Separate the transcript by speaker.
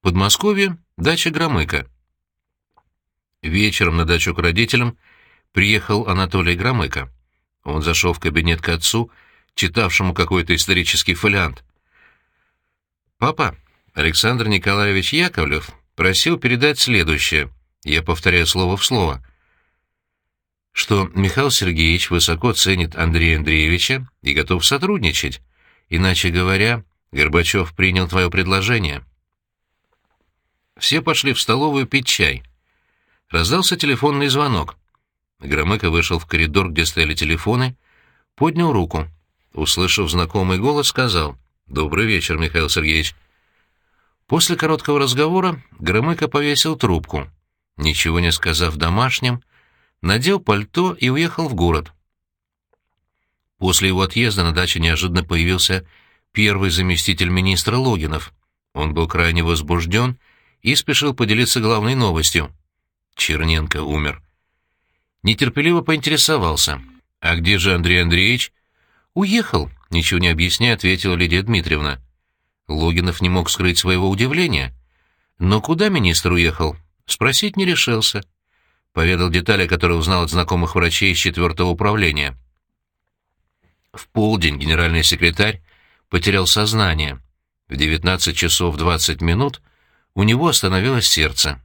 Speaker 1: Подмосковье, дача Громыка. Вечером на дачу к родителям приехал Анатолий Громыко. Он зашел в кабинет к отцу, читавшему какой-то исторический фолиант. «Папа, Александр Николаевич Яковлев просил передать следующее, я повторяю слово в слово, что Михаил Сергеевич высоко ценит Андрея Андреевича и готов сотрудничать. Иначе говоря, Горбачев принял твое предложение». Все пошли в столовую пить чай. Раздался телефонный звонок. Громыко вышел в коридор, где стояли телефоны, поднял руку. Услышав знакомый голос, сказал «Добрый вечер, Михаил Сергеевич». После короткого разговора Громыко повесил трубку. Ничего не сказав домашним, надел пальто и уехал в город. После его отъезда на даче неожиданно появился первый заместитель министра Логинов. Он был крайне возбужден и спешил поделиться главной новостью. Черненко умер. Нетерпеливо поинтересовался. «А где же Андрей Андреевич?» «Уехал», — ничего не объясняя, ответила Лидия Дмитриевна. Логинов не мог скрыть своего удивления. «Но куда министр уехал?» Спросить не решился. Поведал детали, которые узнал от знакомых врачей из четвертого управления. В полдень генеральный секретарь потерял сознание. В 19 часов 20 минут у него остановилось сердце.